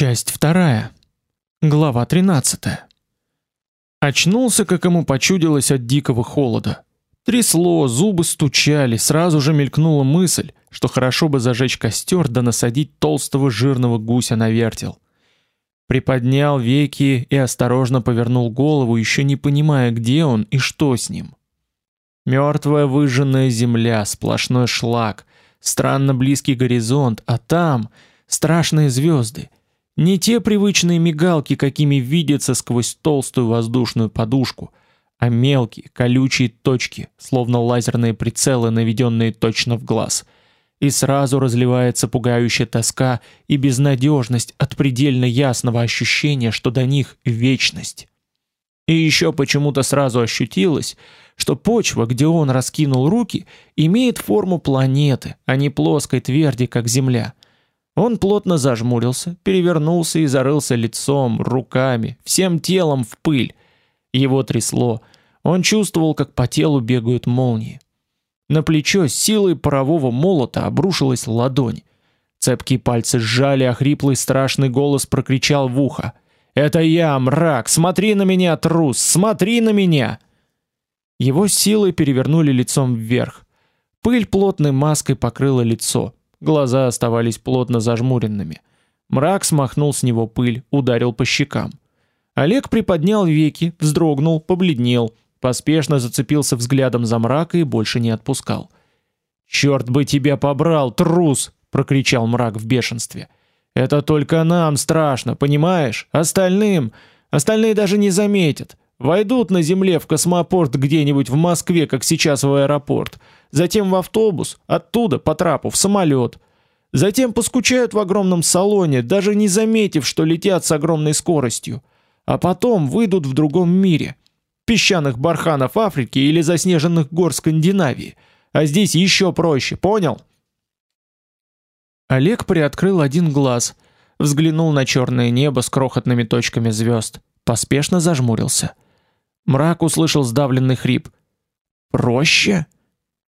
Часть вторая. Глава 13. Очнулся, как ему почудилось от дикого холода. Трясло, зубы стучали, сразу же мелькнула мысль, что хорошо бы зажечь костер да насадить толстого жирного гуся на вертел. Приподнял веки и осторожно повернул голову, еще не понимая, где он и что с ним. Мертвая выжженная земля, сплошной шлак, странно близкий горизонт, а там страшные звезды — не те привычные мигалки, какими видятся сквозь толстую воздушную подушку, а мелкие, колючие точки, словно лазерные прицелы, наведенные точно в глаз. И сразу разливается пугающая тоска и безнадежность от предельно ясного ощущения, что до них вечность. И еще почему-то сразу ощутилось, что почва, где он раскинул руки, имеет форму планеты, а не плоской тверди, как Земля. Он плотно зажмурился, перевернулся и зарылся лицом, руками, всем телом в пыль. Его трясло. Он чувствовал, как по телу бегают молнии. На плечо силой парового молота обрушилась ладонь. Цепкие пальцы сжали, а хриплый страшный голос прокричал в ухо: "Это я, мрак! Смотри на меня, трус! Смотри на меня!" Его силой перевернули лицом вверх. Пыль плотной маской покрыла лицо. Глаза оставались плотно зажмуренными. Мрак смахнул с него пыль, ударил по щекам. Олег приподнял веки, вздрогнул, побледнел, поспешно зацепился взглядом за мрака и больше не отпускал. «Черт бы тебя побрал, трус!» — прокричал мрак в бешенстве. «Это только нам страшно, понимаешь? Остальным... Остальные даже не заметят. Войдут на земле в космопорт где-нибудь в Москве, как сейчас в аэропорт затем в автобус, оттуда по трапу в самолет. Затем поскучают в огромном салоне, даже не заметив, что летят с огромной скоростью. А потом выйдут в другом мире. Песчаных барханов Африки или заснеженных гор Скандинавии. А здесь еще проще, понял? Олег приоткрыл один глаз, взглянул на черное небо с крохотными точками звезд, поспешно зажмурился. Мрак услышал сдавленный хрип. «Проще?»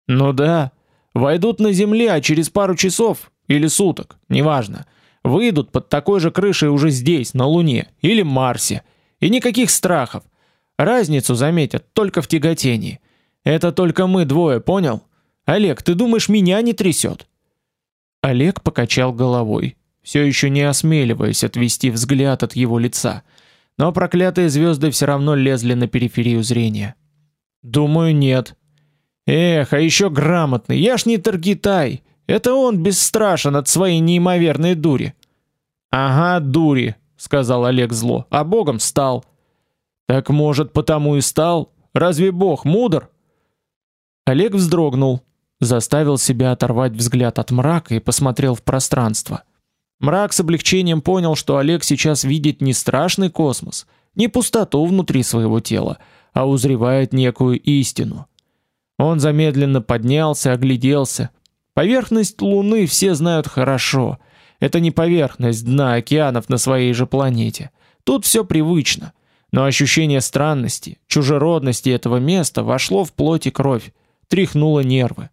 Ну да, войдут на земле, а через пару часов или суток, неважно, выйдут под такой же крышей уже здесь, на Луне или Марсе. И никаких страхов. Разницу заметят только в тяготении. Это только мы двое, понял? Олег, ты думаешь, меня не трясет? Олег покачал головой, все еще не осмеливаясь отвести взгляд от его лица. Но проклятые звезды все равно лезли на периферию зрения. Думаю, нет, Эх, а еще грамотный. Я ж не Таргитай. Это он бесстрашен от своей неимоверной дури. Ага, дури, сказал Олег зло. А богом стал. Так может, потому и стал? Разве бог мудр? Олег вздрогнул, заставил себя оторвать взгляд от мрака и посмотрел в пространство. Мрак с облегчением понял, что Олег сейчас видит не страшный космос, не пустоту внутри своего тела, а узревает некую истину. Он замедленно поднялся, огляделся. Поверхность Луны все знают хорошо. Это не поверхность дна океанов на своей же планете. Тут все привычно, но ощущение странности, чужеродности этого места вошло в плоть и кровь, тряхнуло нервы.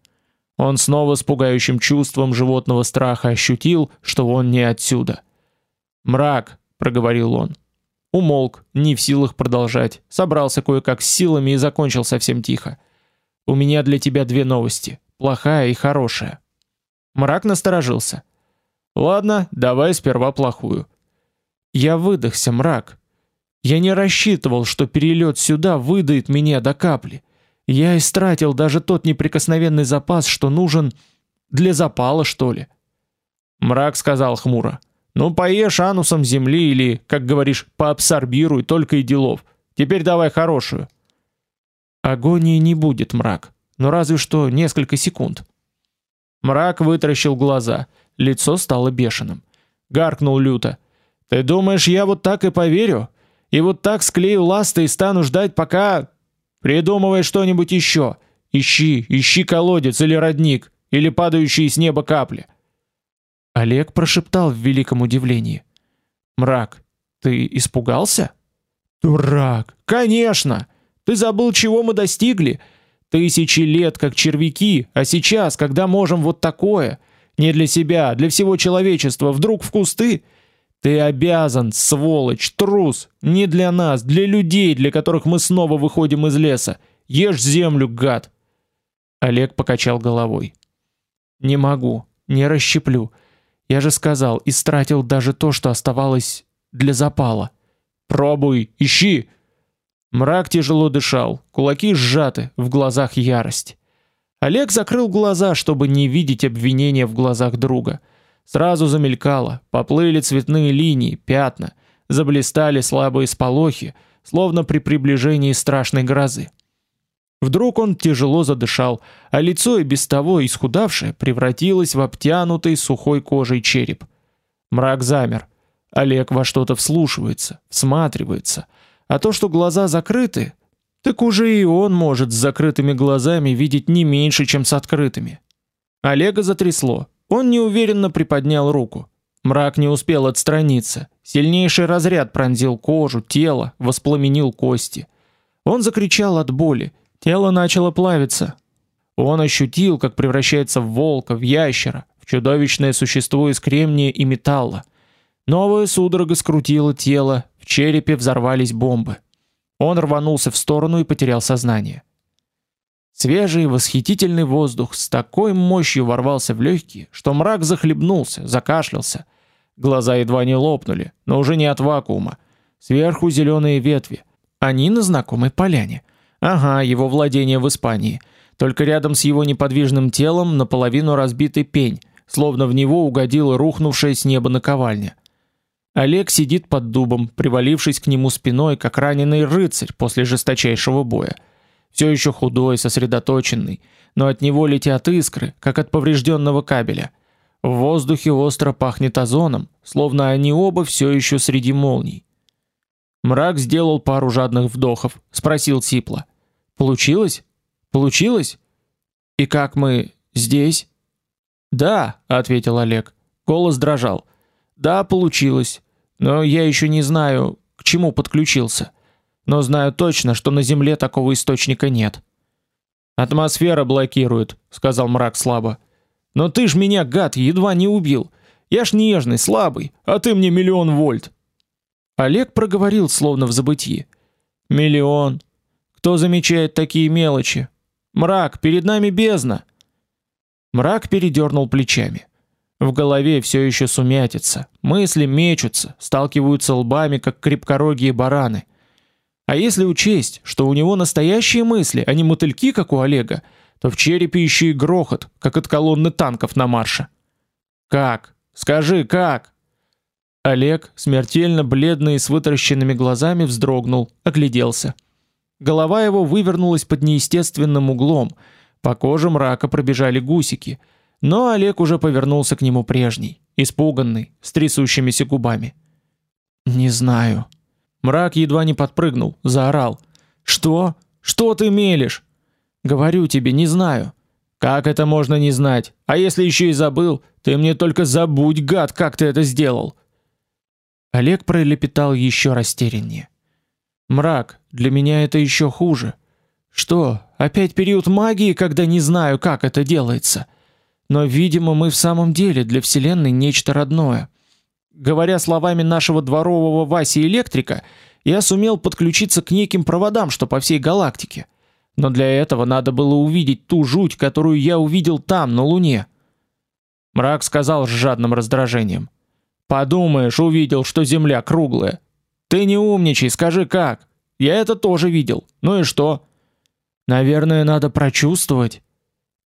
Он снова с пугающим чувством животного страха ощутил, что он не отсюда. "Мрак", проговорил он. Умолк, не в силах продолжать. Собрался кое-как с силами и закончил совсем тихо. У меня для тебя две новости, плохая и хорошая. Мрак насторожился. Ладно, давай сперва плохую. Я выдохся, мрак. Я не рассчитывал, что перелет сюда выдает меня до капли. Я истратил даже тот неприкосновенный запас, что нужен для запала, что ли. Мрак сказал хмуро: "Ну поешь анусом земли или, как говоришь, поабсорбируй только и делов. Теперь давай хорошую". Агонии не будет, мрак, но разве что несколько секунд. Мрак вытаращил глаза, лицо стало бешеным. Гаркнул люто: "Ты думаешь, я вот так и поверю? И вот так склею ласты и стану ждать, пока придумывай что-нибудь еще. Ищи, ищи колодец или родник, или падающие с неба капли". Олег прошептал в великом удивлении: "Мрак, ты испугался?" "Дурак, конечно!" Ты забыл, чего мы достигли? Тысячи лет как червяки, а сейчас, когда можем вот такое, не для себя, а для всего человечества, вдруг в кусты? Ты обязан, сволочь, трус, не для нас, для людей, для которых мы снова выходим из леса. Ешь землю, гад. Олег покачал головой. Не могу, не расщеплю. Я же сказал, истратил даже то, что оставалось для запала. Пробуй, ищи. Мрак тяжело дышал, кулаки сжаты, в глазах ярость. Олег закрыл глаза, чтобы не видеть обвинения в глазах друга. Сразу замелькало, поплыли цветные линии, пятна, заблестели слабые сполохи, словно при приближении страшной грозы. Вдруг он тяжело задышал, а лицо и без того исхудавшее превратилось в обтянутый сухой кожей череп. Мрак замер. Олег во что-то вслушивается, всматривается, а то, что глаза закрыты, так уже и он может с закрытыми глазами видеть не меньше, чем с открытыми. Олега затрясло. Он неуверенно приподнял руку. Мрак не успел отстраниться. Сильнейший разряд пронзил кожу, тело, воспламенил кости. Он закричал от боли. Тело начало плавиться. Он ощутил, как превращается в волка, в ящера, в чудовищное существо из кремния и металла. Новая судорога скрутила тело, в черепе взорвались бомбы. Он рванулся в сторону и потерял сознание. Свежий, восхитительный воздух с такой мощью ворвался в легкие, что мрак захлебнулся, закашлялся. Глаза едва не лопнули, но уже не от вакуума. Сверху зеленые ветви. Они на знакомой поляне. Ага, его владение в Испании. Только рядом с его неподвижным телом наполовину разбитый пень, словно в него угодила рухнувшая с неба наковальня. Олег сидит под дубом, привалившись к нему спиной, как раненый рыцарь после жесточайшего боя. Все еще худой, сосредоточенный, но от него летят искры, как от поврежденного кабеля. В воздухе остро пахнет озоном, словно они оба все еще среди молний. Мрак сделал пару жадных вдохов, спросил сипло: "Получилось? Получилось? И как мы здесь?" "Да", ответил Олег. Голос дрожал. Да, получилось. Но я еще не знаю, к чему подключился. Но знаю точно, что на Земле такого источника нет. Атмосфера блокирует, сказал мрак слабо. Но ты ж меня, гад, едва не убил. Я ж нежный, слабый, а ты мне миллион вольт. Олег проговорил словно в забытьи. Миллион. Кто замечает такие мелочи? Мрак, перед нами бездна. Мрак передернул плечами. В голове все еще сумятица, мысли мечутся, сталкиваются лбами, как крепкорогие бараны. А если учесть, что у него настоящие мысли, а не мотыльки, как у Олега, то в черепе еще и грохот, как от колонны танков на марше. Как? Скажи, как? Олег, смертельно бледный и с вытаращенными глазами, вздрогнул, огляделся. Голова его вывернулась под неестественным углом, по коже мрака пробежали гусики — но Олег уже повернулся к нему прежний, испуганный, с трясущимися губами. Не знаю. Мрак едва не подпрыгнул, заорал: "Что? Что ты мелешь? Говорю тебе, не знаю. Как это можно не знать? А если еще и забыл, ты мне только забудь, гад, как ты это сделал?" Олег пролепетал еще растеряннее. Мрак, для меня это еще хуже. Что? Опять период магии, когда не знаю, как это делается? Но, видимо, мы в самом деле для вселенной нечто родное. Говоря словами нашего дворового Васи электрика, я сумел подключиться к неким проводам, что по всей галактике. Но для этого надо было увидеть ту жуть, которую я увидел там, на Луне. Мрак сказал с жадным раздражением: "Подумаешь, увидел, что Земля круглая. Ты не умничай, скажи как? Я это тоже видел. Ну и что? Наверное, надо прочувствовать.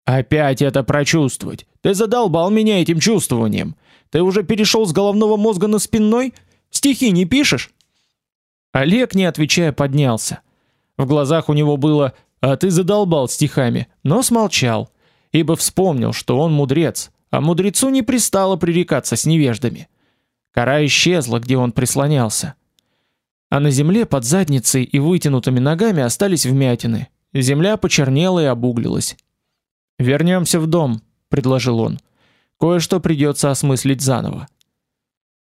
Опять это прочувствовать. Ты задолбал меня этим чувствованием. Ты уже перешел с головного мозга на спинной? Стихи не пишешь? Олег, не отвечая, поднялся. В глазах у него было: "А ты задолбал стихами", но смолчал, ибо вспомнил, что он мудрец, а мудрецу не пристало пререкаться с невеждами. Кора исчезла, где он прислонялся. А на земле под задницей и вытянутыми ногами остались вмятины. Земля почернела и обуглилась. Вернемся в дом, предложил он. Кое-что придется осмыслить заново.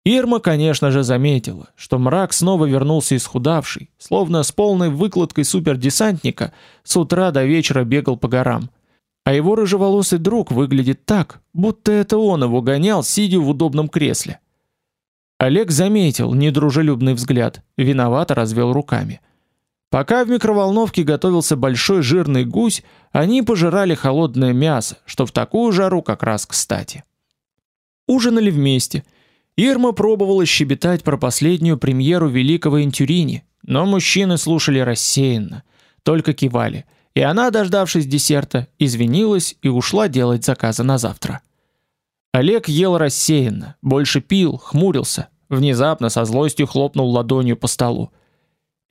Ирма, конечно же, заметила, что мрак снова вернулся исхудавший, словно с полной выкладкой супердесантника, с утра до вечера бегал по горам. А его рыжеволосый друг выглядит так, будто это он его гонял, сидя в удобном кресле. Олег заметил недружелюбный взгляд, виновато развел руками. Пока в микроволновке готовился большой жирный гусь, они пожирали холодное мясо, что в такую жару как раз кстати. Ужинали вместе. Ирма пробовала щебетать про последнюю премьеру великого Интюрини, но мужчины слушали рассеянно, только кивали. И она, дождавшись десерта, извинилась и ушла делать заказы на завтра. Олег ел рассеянно, больше пил, хмурился, внезапно со злостью хлопнул ладонью по столу.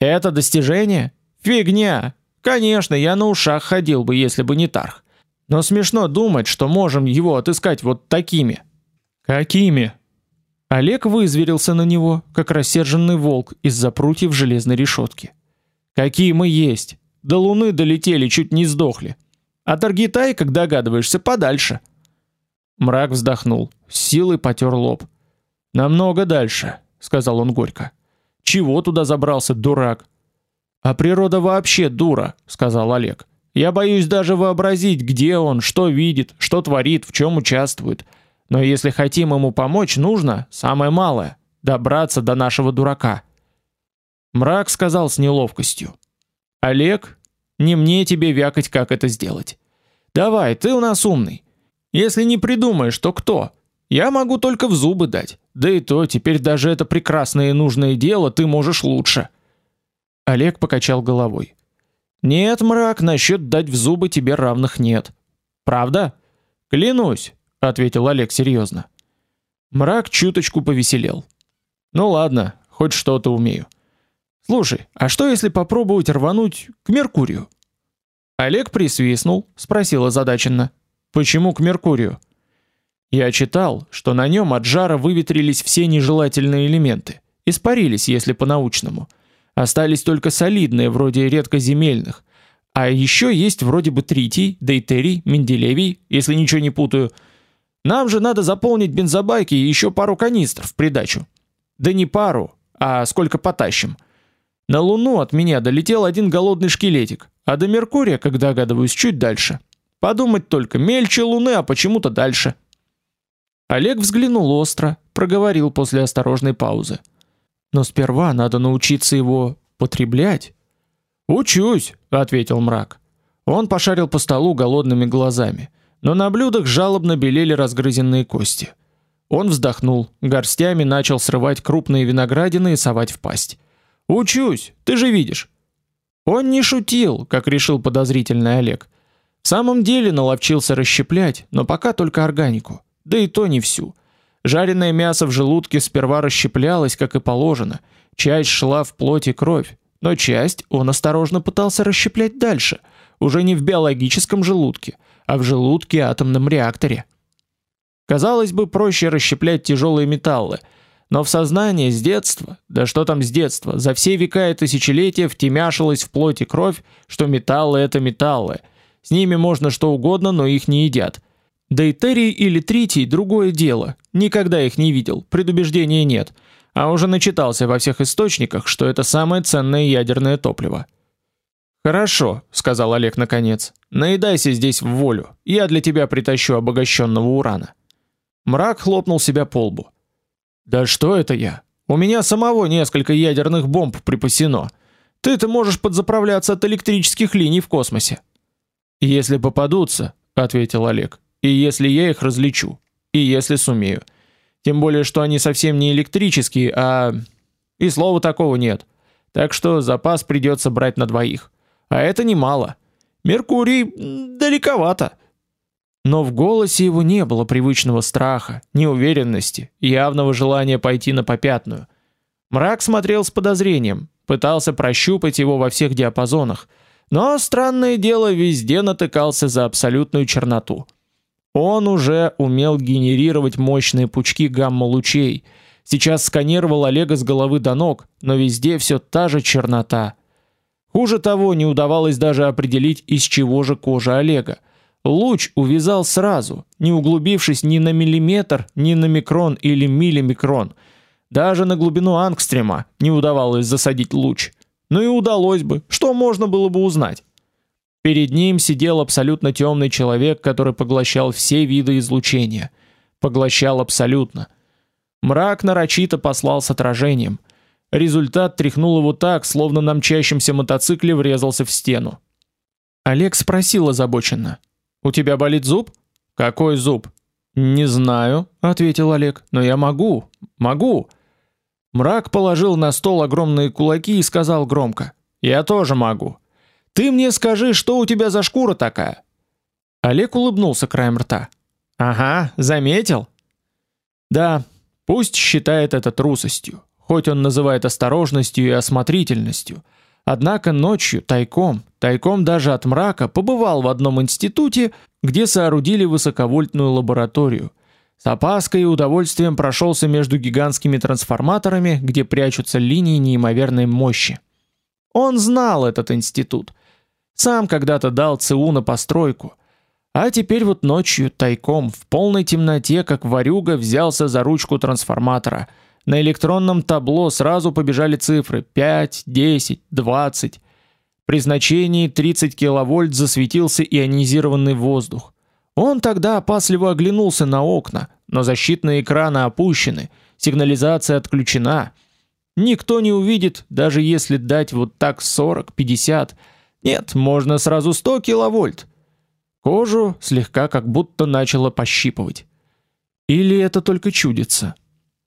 Это достижение? Фигня. Конечно, я на ушах ходил бы, если бы не Тарх. Но смешно думать, что можем его отыскать вот такими. Какими? Олег вызверился на него, как рассерженный волк из-за прутьев железной решетки. Какие мы есть? До Луны долетели, чуть не сдохли. А Таргитай, как догадываешься, подальше. Мрак вздохнул, с силой потер лоб. Намного дальше, сказал он горько. Чего туда забрался, дурак? А природа вообще дура, сказал Олег. Я боюсь даже вообразить, где он, что видит, что творит, в чем участвует. Но если хотим ему помочь, нужно самое малое добраться до нашего дурака. Мрак сказал с неловкостью: "Олег, не мне тебе вякать, как это сделать. Давай, ты у нас умный. Если не придумаешь, то кто? Я могу только в зубы дать. Да и то, теперь даже это прекрасное и нужное дело ты можешь лучше. Олег покачал головой. Нет, мрак, насчет дать в зубы тебе равных нет. Правда? Клянусь, ответил Олег серьезно. Мрак чуточку повеселел. Ну ладно, хоть что-то умею. Слушай, а что если попробовать рвануть к Меркурию? Олег присвистнул, спросил озадаченно: Почему к Меркурию? Я читал, что на нем от жара выветрились все нежелательные элементы, испарились, если по-научному. Остались только солидные, вроде редкоземельных. А еще есть вроде бы тритий, дейтерий, менделевий, если ничего не путаю. Нам же надо заполнить бензобаки и еще пару канистр в придачу. Да не пару, а сколько потащим. На Луну от меня долетел один голодный шкелетик, а до Меркурия, как догадываюсь, чуть дальше. Подумать только, мельче Луны, а почему-то дальше. Олег взглянул остро, проговорил после осторожной паузы. Но сперва надо научиться его потреблять. Учусь, ответил мрак. Он пошарил по столу голодными глазами, но на блюдах жалобно белели разгрызенные кости. Он вздохнул, горстями начал срывать крупные виноградины и совать в пасть. Учусь, ты же видишь. Он не шутил, как решил подозрительный Олег. В самом деле наловчился расщеплять, но пока только органику, да и то не всю. Жареное мясо в желудке сперва расщеплялось, как и положено, часть шла в плоть и кровь, но часть он осторожно пытался расщеплять дальше, уже не в биологическом желудке, а в желудке атомном реакторе. Казалось бы, проще расщеплять тяжелые металлы, но в сознании с детства, да что там с детства, за все века и тысячелетия втемяшилось в плоть и кровь, что металлы это металлы – с ними можно что угодно, но их не едят. Дейтерий или тритий другое дело. Никогда их не видел, предубеждения нет. А уже начитался во всех источниках, что это самое ценное ядерное топливо. Хорошо, сказал Олег наконец. Наедайся здесь в волю. Я для тебя притащу обогащенного урана. Мрак хлопнул себя по лбу. Да что это я? У меня самого несколько ядерных бомб припасено. Ты-то можешь подзаправляться от электрических линий в космосе. Если попадутся, ответил Олег. И если я их различу, и если сумею. Тем более, что они совсем не электрические, а и слова такого нет. Так что запас придется брать на двоих. А это немало. Меркурий далековато. Но в голосе его не было привычного страха, неуверенности, явного желания пойти на попятную. Мрак смотрел с подозрением, пытался прощупать его во всех диапазонах, но странное дело везде натыкался за абсолютную черноту. Он уже умел генерировать мощные пучки гамма-лучей. Сейчас сканировал Олега с головы до ног, но везде все та же чернота. Хуже того, не удавалось даже определить, из чего же кожа Олега. Луч увязал сразу, не углубившись ни на миллиметр, ни на микрон или миллимикрон. Даже на глубину ангстрема не удавалось засадить луч. Ну и удалось бы, что можно было бы узнать? Перед ним сидел абсолютно темный человек, который поглощал все виды излучения. Поглощал абсолютно. Мрак нарочито послал с отражением. Результат тряхнул его так, словно на мчащемся мотоцикле врезался в стену. Олег спросил озабоченно: "У тебя болит зуб?" "Какой зуб?" "Не знаю", ответил Олег. "Но я могу. Могу". Мрак положил на стол огромные кулаки и сказал громко: "Я тоже могу. Ты мне скажи, что у тебя за шкура такая?" Олег улыбнулся краем рта. "Ага, заметил?" "Да, пусть считает это трусостью, хоть он называет осторожностью и осмотрительностью. Однако ночью тайком, тайком даже от мрака, побывал в одном институте, где соорудили высоковольтную лабораторию. С опаской и удовольствием прошелся между гигантскими трансформаторами, где прячутся линии неимоверной мощи. Он знал этот институт. Сам когда-то дал ЦУ на постройку. А теперь вот ночью тайком в полной темноте, как ворюга, взялся за ручку трансформатора. На электронном табло сразу побежали цифры: 5, 10, 20. При значении 30 киловольт засветился ионизированный воздух. Он тогда опасливо оглянулся на окна, но защитные экраны опущены, сигнализация отключена. Никто не увидит, даже если дать вот так 40, 50. Нет, можно сразу 100 киловольт. Кожу слегка как будто начало пощипывать. Или это только чудится?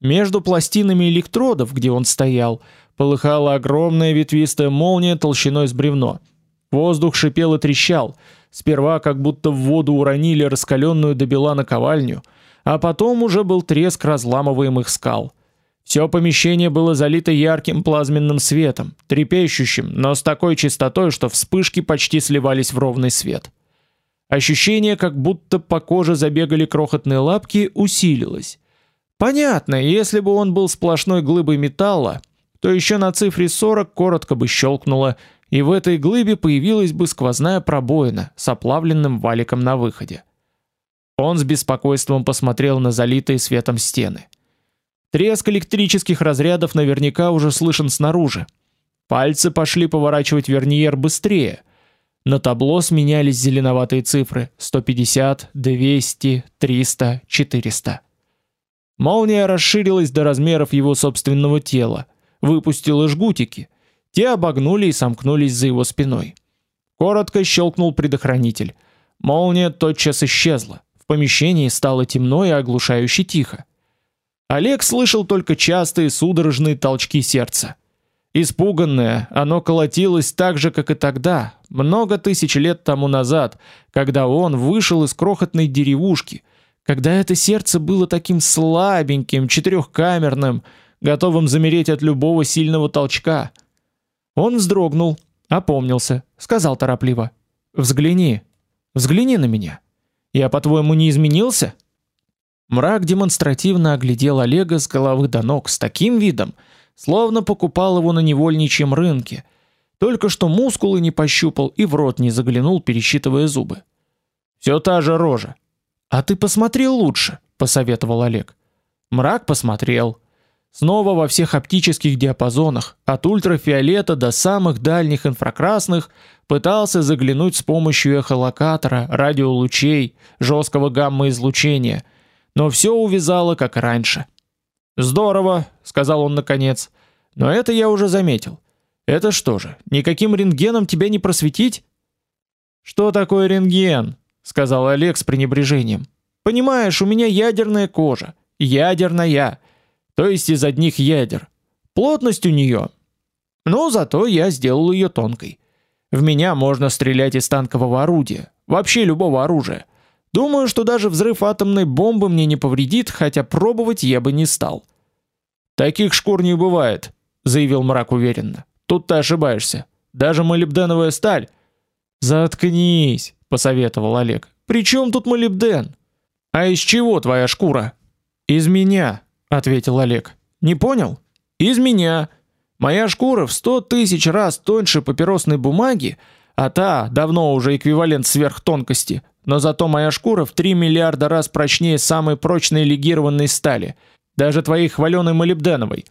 Между пластинами электродов, где он стоял, полыхала огромная ветвистая молния толщиной с бревно. Воздух шипел и трещал. Сперва как будто в воду уронили раскаленную до бела наковальню, а потом уже был треск разламываемых скал. Все помещение было залито ярким плазменным светом, трепещущим, но с такой частотой, что вспышки почти сливались в ровный свет. Ощущение, как будто по коже забегали крохотные лапки, усилилось. Понятно, если бы он был сплошной глыбой металла, то еще на цифре 40 коротко бы щелкнуло, и в этой глыбе появилась бы сквозная пробоина с оплавленным валиком на выходе. Он с беспокойством посмотрел на залитые светом стены. Треск электрических разрядов наверняка уже слышен снаружи. Пальцы пошли поворачивать верниер быстрее. На табло сменялись зеленоватые цифры: 150, 200, 300, 400. Молния расширилась до размеров его собственного тела, выпустила жгутики. Те обогнули и сомкнулись за его спиной. Коротко щелкнул предохранитель. Молния тотчас исчезла. В помещении стало темно и оглушающе тихо. Олег слышал только частые судорожные толчки сердца. Испуганное, оно колотилось так же, как и тогда, много тысяч лет тому назад, когда он вышел из крохотной деревушки, когда это сердце было таким слабеньким, четырехкамерным, готовым замереть от любого сильного толчка. Он вздрогнул, опомнился, сказал торопливо: "Взгляни. Взгляни на меня. Я, по-твоему, не изменился?" Мрак демонстративно оглядел Олега с головы до ног с таким видом, словно покупал его на невольничьем рынке. Только что мускулы не пощупал и в рот не заглянул, пересчитывая зубы. Все та же рожа. А ты посмотри лучше, посоветовал Олег. Мрак посмотрел. Снова во всех оптических диапазонах, от ультрафиолета до самых дальних инфракрасных, пытался заглянуть с помощью эхолокатора, радиолучей, жесткого гамма-излучения, но все увязало как раньше. Здорово, сказал он наконец. Но это я уже заметил. Это что же, никаким рентгеном тебя не просветить? Что такое рентген? сказал Олег с пренебрежением. Понимаешь, у меня ядерная кожа, ядерная, то есть из одних ядер. Плотность у нее. Но зато я сделал ее тонкой. В меня можно стрелять из танкового орудия, вообще любого оружия. Думаю, что даже взрыв атомной бомбы мне не повредит, хотя пробовать я бы не стал. Таких шкур не бывает, заявил Мрак уверенно. Тут ты ошибаешься. Даже молибденовая сталь. Заткнись, посоветовал Олег. Причем тут молибден? А из чего твоя шкура? Из меня, ответил Олег. Не понял? Из меня. Моя шкура в сто тысяч раз тоньше папиросной бумаги, а та давно уже эквивалент сверхтонкости. Но зато моя шкура в 3 миллиарда раз прочнее самой прочной легированной стали, даже твоей хваленой молибденовой.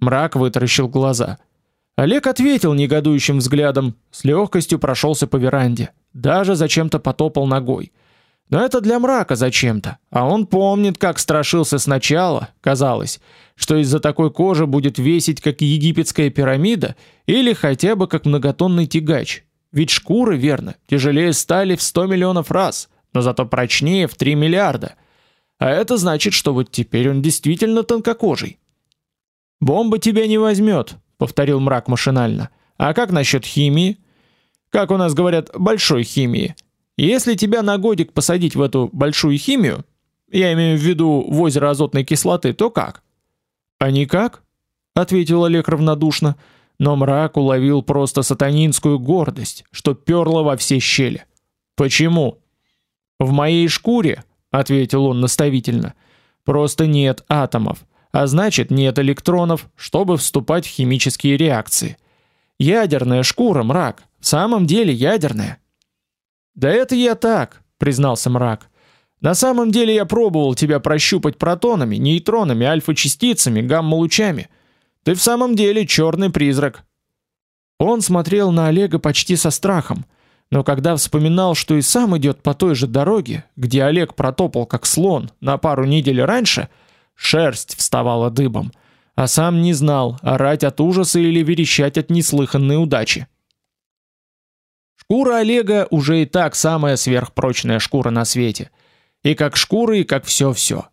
Мрак вытаращил глаза. Олег ответил негодующим взглядом, с легкостью прошелся по веранде, даже зачем-то потопал ногой. Но это для мрака зачем-то, а он помнит, как страшился сначала, казалось, что из-за такой кожи будет весить как египетская пирамида или хотя бы как многотонный тягач. Ведь шкура, верно, тяжелее стали в 100 миллионов раз, но зато прочнее в 3 миллиарда. А это значит, что вот теперь он действительно тонкокожий. Бомба тебя не возьмет, повторил мрак машинально. А как насчет химии? Как у нас говорят, большой химии. Если тебя на годик посадить в эту большую химию, я имею в виду в озеро азотной кислоты, то как? А никак, ответил Олег равнодушно, но мрак уловил просто сатанинскую гордость, что перла во все щели. Почему? В моей шкуре, ответил он наставительно. Просто нет атомов, а значит, нет электронов, чтобы вступать в химические реакции. Ядерная шкура, мрак, в самом деле ядерная. Да это я так, признался мрак. На самом деле я пробовал тебя прощупать протонами, нейтронами, альфа-частицами, гамма-лучами. Ты в самом деле черный призрак. Он смотрел на Олега почти со страхом, но когда вспоминал, что и сам идет по той же дороге, где Олег протопал как слон на пару недель раньше, шерсть вставала дыбом, а сам не знал, орать от ужаса или верещать от неслыханной удачи. Шкура Олега уже и так самая сверхпрочная шкура на свете. И как шкура, и как все-все.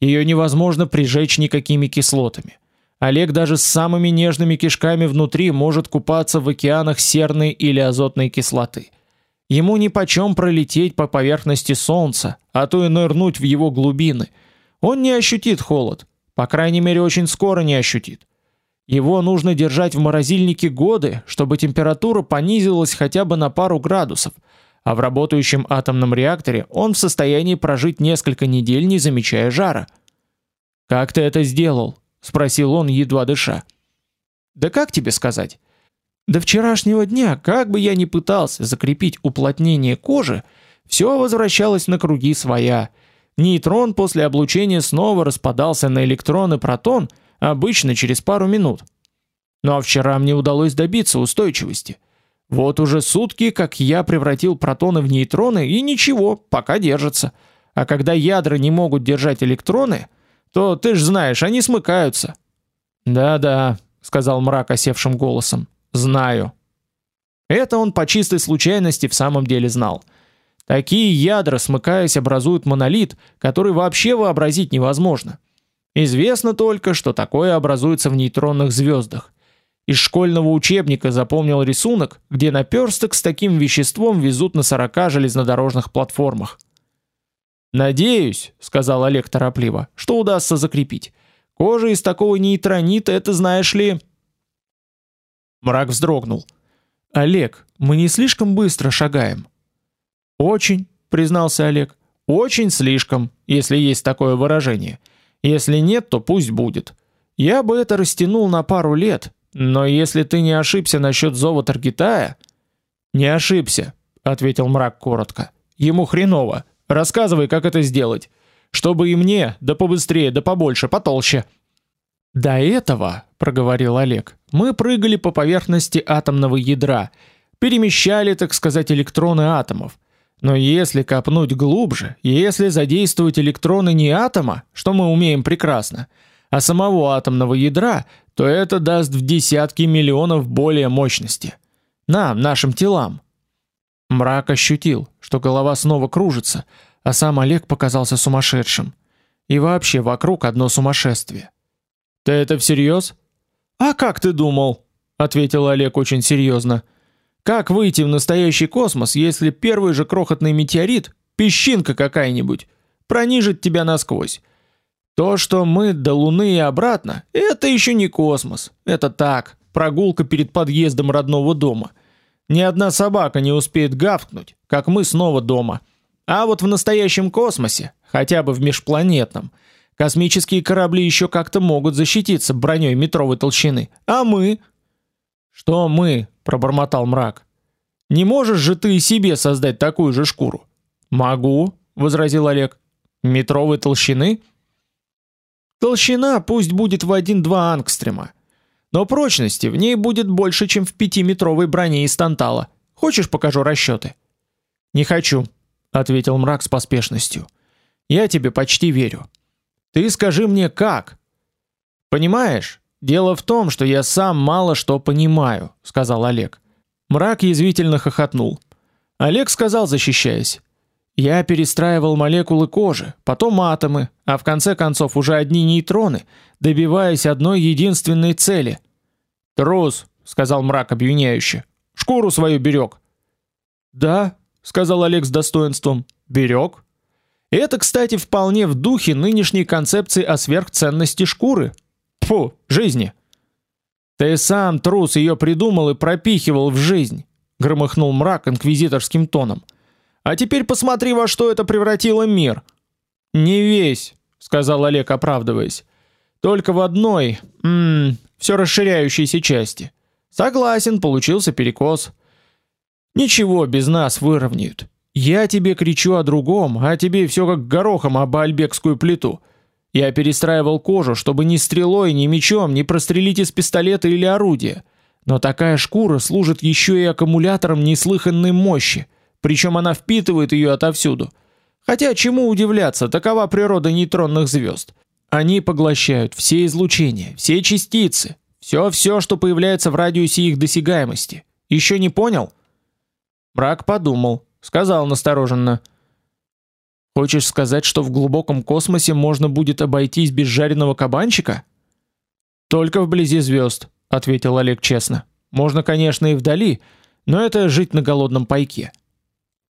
Ее невозможно прижечь никакими кислотами. Олег даже с самыми нежными кишками внутри может купаться в океанах серной или азотной кислоты. Ему ни почем пролететь по поверхности солнца, а то и нырнуть в его глубины. Он не ощутит холод, по крайней мере, очень скоро не ощутит. Его нужно держать в морозильнике годы, чтобы температура понизилась хотя бы на пару градусов, а в работающем атомном реакторе он в состоянии прожить несколько недель, не замечая жара. Как ты это сделал? Спросил он, едва дыша. Да как тебе сказать? До вчерашнего дня, как бы я ни пытался закрепить уплотнение кожи, все возвращалось на круги своя. Нейтрон после облучения снова распадался на электрон и протон — обычно через пару минут. Но вчера мне удалось добиться устойчивости. Вот уже сутки, как я превратил протоны в нейтроны, и ничего, пока держится. А когда ядра не могут держать электроны, то ты ж знаешь, они смыкаются. Да-да, сказал мрак осевшим голосом. Знаю. Это он по чистой случайности в самом деле знал. Такие ядра, смыкаясь, образуют монолит, который вообще вообразить невозможно. Известно только, что такое образуется в нейтронных звездах. Из школьного учебника запомнил рисунок, где наперсток с таким веществом везут на 40 железнодорожных платформах. Надеюсь, сказал Олег торопливо, что удастся закрепить. Кожа из такого нейтронита, это знаешь ли? Мрак вздрогнул. Олег, мы не слишком быстро шагаем. Очень, признался Олег. Очень слишком, если есть такое выражение. Если нет, то пусть будет. Я бы это растянул на пару лет, но если ты не ошибся насчет зова Таргитая, не ошибся, ответил мрак коротко. Ему хреново. Рассказывай, как это сделать, чтобы и мне, да побыстрее, да побольше, потолще. До этого, проговорил Олег. Мы прыгали по поверхности атомного ядра, перемещали, так сказать, электроны атомов. Но если копнуть глубже, если задействовать электроны не атома, что мы умеем прекрасно, а самого атомного ядра, то это даст в десятки миллионов более мощности. Нам, нашим телам. Мрак ощутил, что голова снова кружится, а сам Олег показался сумасшедшим. И вообще вокруг одно сумасшествие. Ты это всерьез? А как ты думал? ответил Олег очень серьезно. Как выйти в настоящий космос, если первый же крохотный метеорит, песчинка какая-нибудь, пронижит тебя насквозь? То, что мы до Луны и обратно, это еще не космос. Это так, прогулка перед подъездом родного дома. Ни одна собака не успеет гавкнуть, как мы снова дома. А вот в настоящем космосе, хотя бы в межпланетном, космические корабли еще как-то могут защититься броней метровой толщины. А мы? Что мы? пробормотал мрак. Не можешь же ты и себе создать такую же шкуру? Могу, возразил Олег. Метровой толщины? Толщина пусть будет в 1-2 ангстрема, но прочности в ней будет больше, чем в 5-метровой броне из тантала. Хочешь, покажу расчеты? Не хочу, ответил мрак с поспешностью. Я тебе почти верю. Ты скажи мне как? Понимаешь? Дело в том, что я сам мало что понимаю, сказал Олег. Мрак язвительно хохотнул. Олег сказал, защищаясь: "Я перестраивал молекулы кожи, потом атомы, а в конце концов уже одни нейтроны, добиваясь одной единственной цели". "Трус", сказал Мрак обвиняюще. "Шкуру свою берег". "Да", сказал Олег с достоинством. "Берег". Это, кстати, вполне в духе нынешней концепции о сверхценности шкуры. Фу, жизни. Ты сам трус ее придумал и пропихивал в жизнь, громыхнул мрак инквизиторским тоном. А теперь посмотри, во что это превратило мир. Не весь, сказал Олег, оправдываясь. Только в одной, м, все расширяющейся части. Согласен, получился перекос. Ничего, без нас выровняют. Я тебе кричу о другом, а тебе все как горохом об альбекскую плиту. Я перестраивал кожу, чтобы ни стрелой, ни мечом не прострелить из пистолета или орудия. Но такая шкура служит еще и аккумулятором неслыханной мощи, причем она впитывает ее отовсюду. Хотя чему удивляться, такова природа нейтронных звезд. Они поглощают все излучения, все частицы, все-все, что появляется в радиусе их досягаемости. Еще не понял? Мрак подумал, сказал настороженно: Хочешь сказать, что в глубоком космосе можно будет обойтись без жареного кабанчика? Только вблизи звезд, ответил Олег честно. Можно, конечно, и вдали, но это жить на голодном пайке.